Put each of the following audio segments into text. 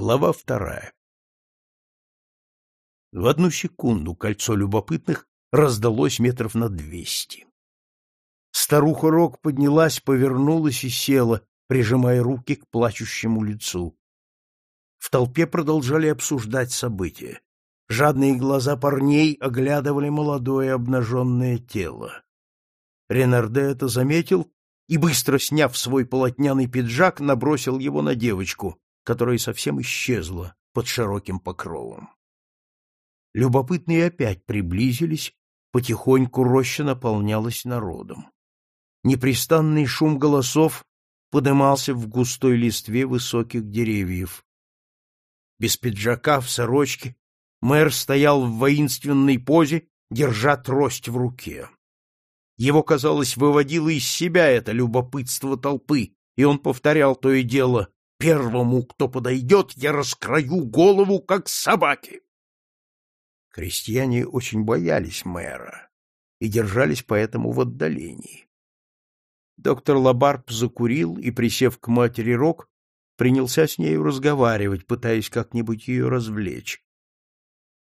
Глава вторая. В одну секунду кольцо любопытных раздалось метров на двести. Старуха Рок поднялась, повернулась и села, прижимая руки к плачущему лицу. В толпе продолжали обсуждать события. Жадные глаза парней оглядывали молодое обнаженное тело. Ренарде это заметил и, быстро сняв свой полотняный пиджак, набросил его на девочку, которая совсем исчезла под широким покровом. Любопытные опять приблизились, потихоньку роща наполнялась народом. Непрестанный шум голосов подымался в густой листве высоких деревьев. Без пиджака, в сорочке, мэр стоял в воинственной позе, держа трость в руке. Его, казалось, выводило из себя это любопытство толпы, и он повторял то и дело Первому, кто подойдет, я раскрою голову, как собаки. Крестьяне очень боялись мэра и держались поэтому в отдалении. Доктор Лабарп закурил и, присев к матери Рок, принялся с нею разговаривать, пытаясь как-нибудь ее развлечь.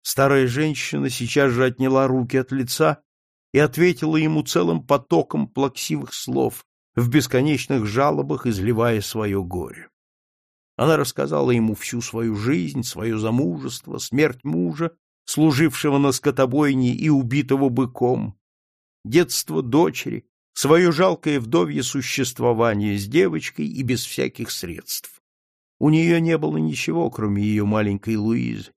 Старая женщина сейчас же отняла руки от лица и ответила ему целым потоком плаксивых слов, в бесконечных жалобах изливая свое горе. Она рассказала ему всю свою жизнь, свое замужество, смерть мужа, служившего на скотобойне и убитого быком, детство дочери, свое жалкое вдовье существование с девочкой и без всяких средств. У нее не было ничего, кроме ее маленькой Луизы,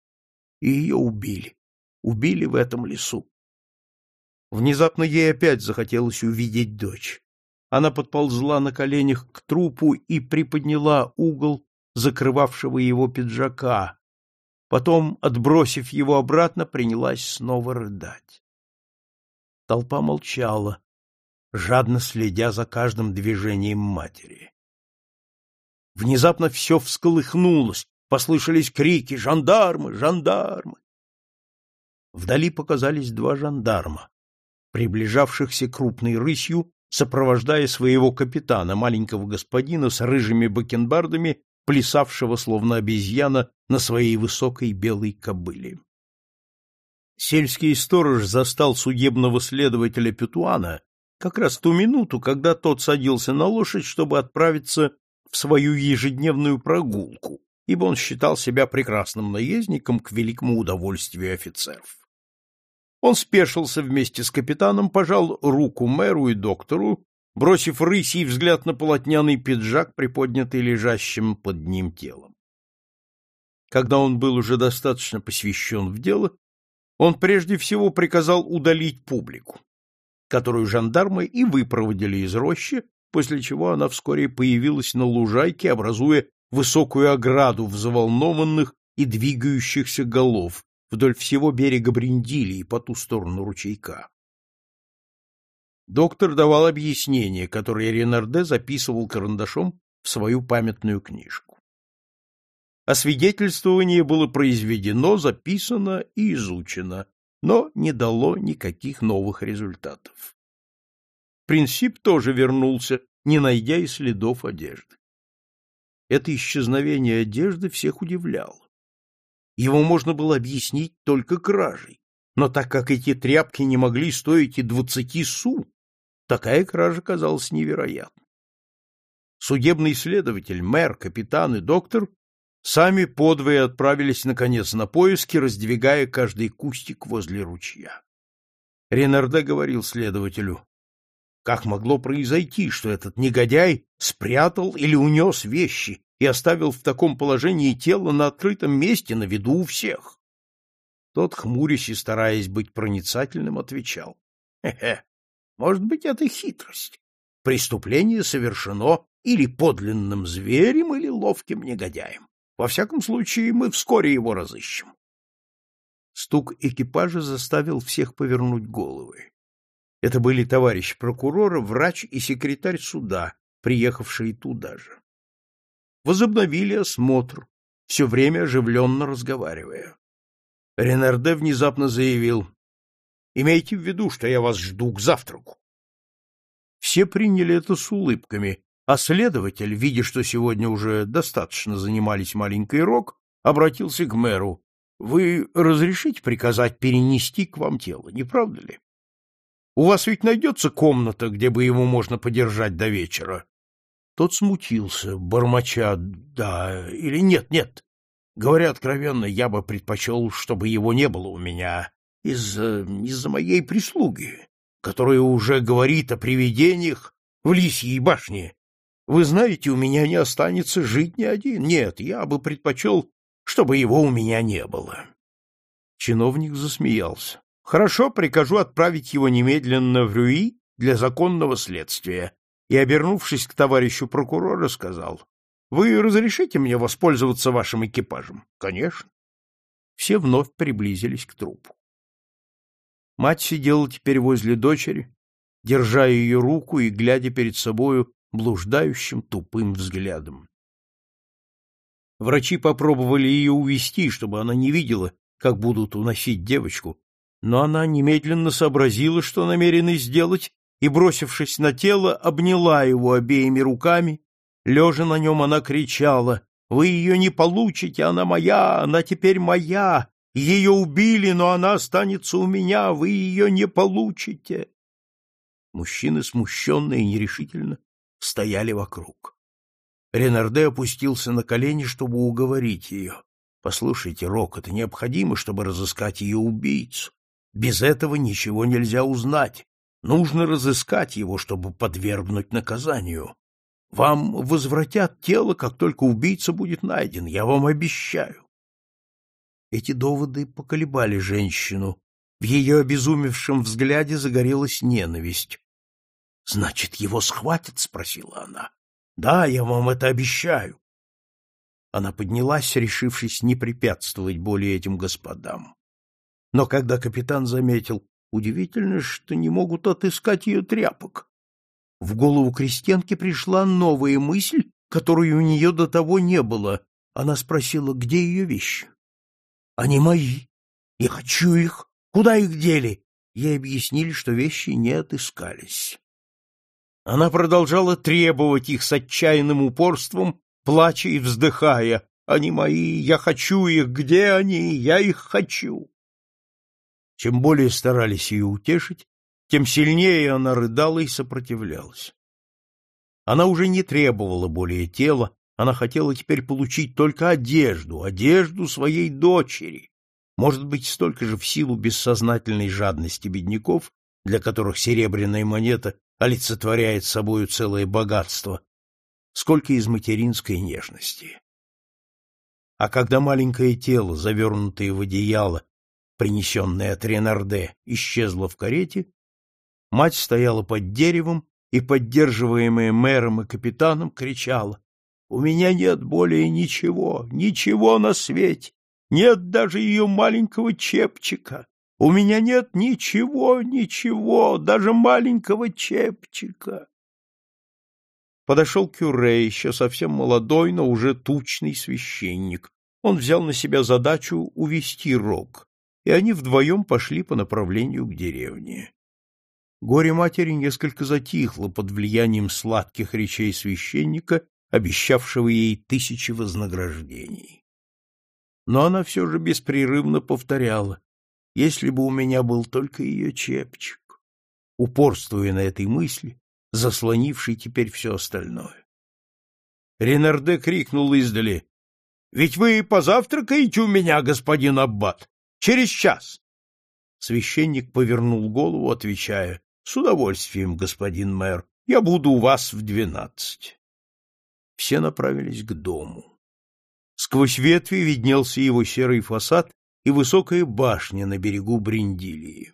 и ее убили. Убили в этом лесу. Внезапно ей опять захотелось увидеть дочь. Она подползла на коленях к трупу и приподняла угол закрывавшего его пиджака, потом, отбросив его обратно, принялась снова рыдать. Толпа молчала, жадно следя за каждым движением матери. Внезапно все всколыхнулось, послышались крики «Жандармы! Жандармы!». Вдали показались два жандарма, приближавшихся крупной рысью, сопровождая своего капитана, маленького господина с рыжими бакенбардами плясавшего словно обезьяна на своей высокой белой кобыле. Сельский сторож застал судебного следователя Петуана как раз ту минуту, когда тот садился на лошадь, чтобы отправиться в свою ежедневную прогулку, ибо он считал себя прекрасным наездником к великому удовольствию офицеров. Он спешился вместе с капитаном, пожал руку мэру и доктору бросив рысий взгляд на полотняный пиджак, приподнятый лежащим под ним телом. Когда он был уже достаточно посвящен в дело, он прежде всего приказал удалить публику, которую жандармы и выпроводили из рощи, после чего она вскоре появилась на лужайке, образуя высокую ограду взволнованных и двигающихся голов вдоль всего берега Бриндилии по ту сторону ручейка. Доктор давал объяснение, которое Ренарде записывал карандашом в свою памятную книжку. Освидетельствование было произведено, записано и изучено, но не дало никаких новых результатов. Принцип тоже вернулся, не найдя и следов одежды. Это исчезновение одежды всех удивляло. Его можно было объяснить только кражей, но так как эти тряпки не могли стоить и двадцати су, Такая кража казалась невероятной. Судебный следователь, мэр, капитан и доктор сами подвое отправились, наконец, на поиски, раздвигая каждый кустик возле ручья. Ренарде говорил следователю, как могло произойти, что этот негодяй спрятал или унес вещи и оставил в таком положении тело на открытом месте на виду у всех? Тот, хмурясь и стараясь быть проницательным, отвечал. — Хе-хе, может быть, это хитрость. Преступление совершено или подлинным зверем, или ловким негодяем. Во всяком случае, мы вскоре его разыщем. Стук экипажа заставил всех повернуть головы. Это были товарищ прокурора, врач и секретарь суда, приехавшие туда же. Возобновили осмотр, все время оживленно разговаривая. Ренарде внезапно заявил, Имейте в виду, что я вас жду к завтраку. Все приняли это с улыбками, а следователь, видя, что сегодня уже достаточно занимались маленькой Рок, обратился к мэру. Вы разрешите приказать перенести к вам тело, не правда ли? У вас ведь найдется комната, где бы его можно подержать до вечера. Тот смутился, бормоча «да» или «нет, нет». Говоря откровенно, я бы предпочел, чтобы его не было у меня из-за из моей прислуги, которая уже говорит о привидениях в Лисьей башне. Вы знаете, у меня не останется жить ни один. Нет, я бы предпочел, чтобы его у меня не было. Чиновник засмеялся. Хорошо, прикажу отправить его немедленно в Рюи для законного следствия. И, обернувшись к товарищу прокурора, сказал, «Вы разрешите мне воспользоваться вашим экипажем?» «Конечно». Все вновь приблизились к трупу. Мать сидела теперь возле дочери, держа ее руку и глядя перед собою блуждающим тупым взглядом. Врачи попробовали ее увести, чтобы она не видела, как будут уносить девочку, но она немедленно сообразила, что намерена сделать, и, бросившись на тело, обняла его обеими руками. Лежа на нем, она кричала, «Вы ее не получите, она моя, она теперь моя! Ее убили, но она останется у меня, вы ее не получите!» Мужчины, смущенные и нерешительно, стояли вокруг. Ренарде опустился на колени, чтобы уговорить ее. «Послушайте, Рок, это необходимо, чтобы разыскать ее убийцу. Без этого ничего нельзя узнать. Нужно разыскать его, чтобы подвергнуть наказанию. Вам возвратят тело, как только убийца будет найден, я вам обещаю. Эти доводы поколебали женщину. В ее обезумевшем взгляде загорелась ненависть. — Значит, его схватят? — спросила она. — Да, я вам это обещаю. Она поднялась, решившись не препятствовать более этим господам. Но когда капитан заметил, удивительно, что не могут отыскать ее тряпок, в голову крестьянки пришла новая мысль, которой у нее до того не было. Она спросила, где ее вещи. — Они мои. Я хочу их. Куда их дели? Ей объяснили, что вещи не отыскались. Она продолжала требовать их с отчаянным упорством, плача и вздыхая. «Они мои, я хочу их, где они? Я их хочу!» Чем более старались ее утешить, тем сильнее она рыдала и сопротивлялась. Она уже не требовала более тела, она хотела теперь получить только одежду, одежду своей дочери, может быть, столько же в силу бессознательной жадности бедняков, для которых серебряная монета олицетворяет собою целое богатство, сколько из материнской нежности. А когда маленькое тело, завернутое в одеяло, принесенная от Ренарде, исчезла в карете, мать стояла под деревом и, поддерживаемая мэром и капитаном, кричала «У меня нет более ничего, ничего на свете, нет даже ее маленького чепчика, у меня нет ничего, ничего, даже маленького чепчика». Подошел Кюре, еще совсем молодой, но уже тучный священник. Он взял на себя задачу увести рог и они вдвоем пошли по направлению к деревне. Горе матери несколько затихло под влиянием сладких речей священника, обещавшего ей тысячи вознаграждений. Но она все же беспрерывно повторяла, если бы у меня был только ее чепчик, упорствуя на этой мысли, заслонившей теперь все остальное. Ренарде крикнул издали, — Ведь вы позавтракаете у меня, господин Аббат? Через час. Священник повернул голову, отвечая, — С удовольствием, господин мэр, я буду у вас в двенадцать. Все направились к дому. Сквозь ветви виднелся его серый фасад и высокая башня на берегу Бриндилии.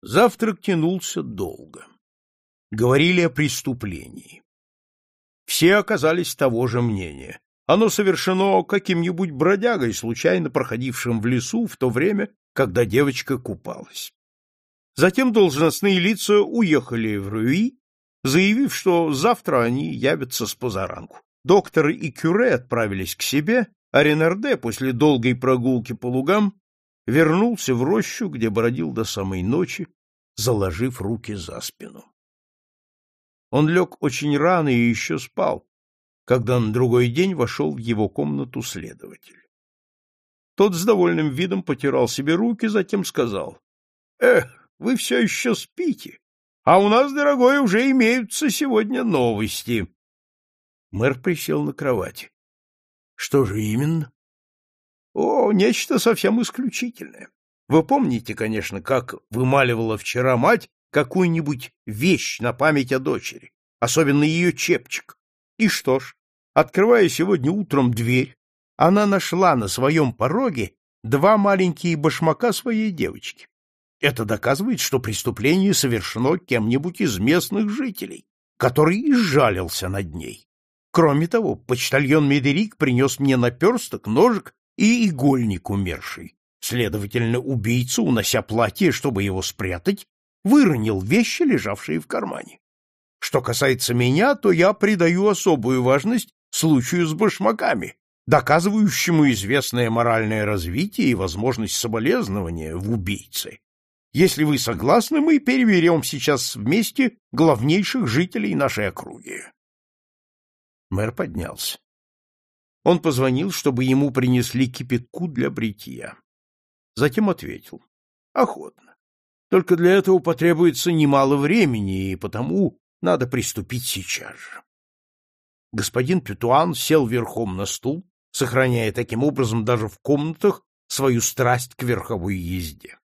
Завтрак тянулся долго. Говорили о преступлении. Все оказались того же мнения. Оно совершено каким-нибудь бродягой, случайно проходившим в лесу в то время, когда девочка купалась. Затем должностные лица уехали в Руи, заявив, что завтра они явятся с позаранку. Доктор и Кюре отправились к себе, а Ренарде после долгой прогулки по лугам вернулся в рощу, где бродил до самой ночи, заложив руки за спину. Он лег очень рано и еще спал, когда на другой день вошел в его комнату следователь. Тот с довольным видом потирал себе руки, затем сказал, — Эх, вы все еще спите, а у нас, дорогой, уже имеются сегодня новости. Мэр присел на кровати. — Что же именно? — О, нечто совсем исключительное. Вы помните, конечно, как вымаливала вчера мать какую-нибудь вещь на память о дочери, особенно ее чепчик. И что ж, открывая сегодня утром дверь, она нашла на своем пороге два маленькие башмака своей девочки. Это доказывает, что преступление совершено кем-нибудь из местных жителей, который изжалился над ней. Кроме того, почтальон Медерик принес мне наперсток, ножик и игольник умершей. Следовательно, убийца, унося платье, чтобы его спрятать, выронил вещи, лежавшие в кармане. Что касается меня, то я придаю особую важность случаю с башмаками, доказывающему известное моральное развитие и возможность соболезнования в убийце. Если вы согласны, мы переберем сейчас вместе главнейших жителей нашей округи. Мэр поднялся. Он позвонил, чтобы ему принесли кипятку для бритья. Затем ответил. — Охотно. Только для этого потребуется немало времени, и потому надо приступить сейчас же. Господин Петуан сел верхом на стул, сохраняя таким образом даже в комнатах свою страсть к верховой езде.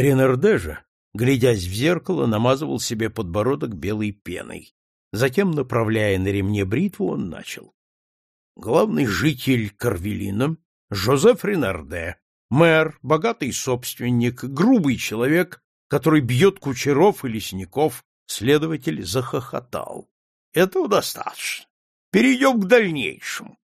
Ренарде же, глядясь в зеркало, намазывал себе подбородок белой пеной. Затем, направляя на ремне бритву, он начал. Главный житель Карвелина — Жозеф Ренарде, мэр, богатый собственник, грубый человек, который бьет кучеров и лесников, следователь захохотал. Этого достаточно. Перейдем к дальнейшему.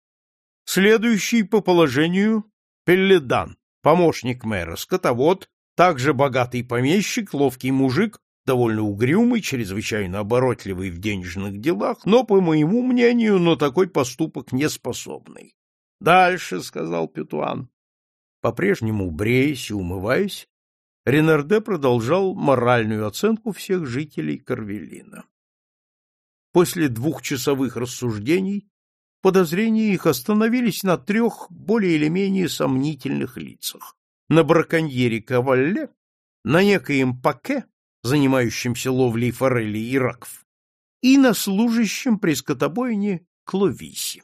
Следующий по положению — Пелледан, помощник мэра, скотовод, также богатый помещик, ловкий мужик, довольно угрюмый, чрезвычайно оборотливый в денежных делах, но, по моему мнению, на такой поступок не способный. — Дальше, — сказал Петуан. По-прежнему бреясь и умываясь, Ренарде продолжал моральную оценку всех жителей Карвелина. После двухчасовых рассуждений подозрения их остановились на трех более или менее сомнительных лицах. На браконьере Кавалле, на некоем Паке, занимающемся ловлей форелей и раков, и на служащем при скотобойне Кловисе.